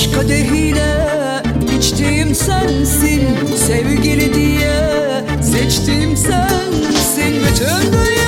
Aşk kadehiyle içtiğim sensin Sevgili diye. Seçtiğim sensin Bütün dünya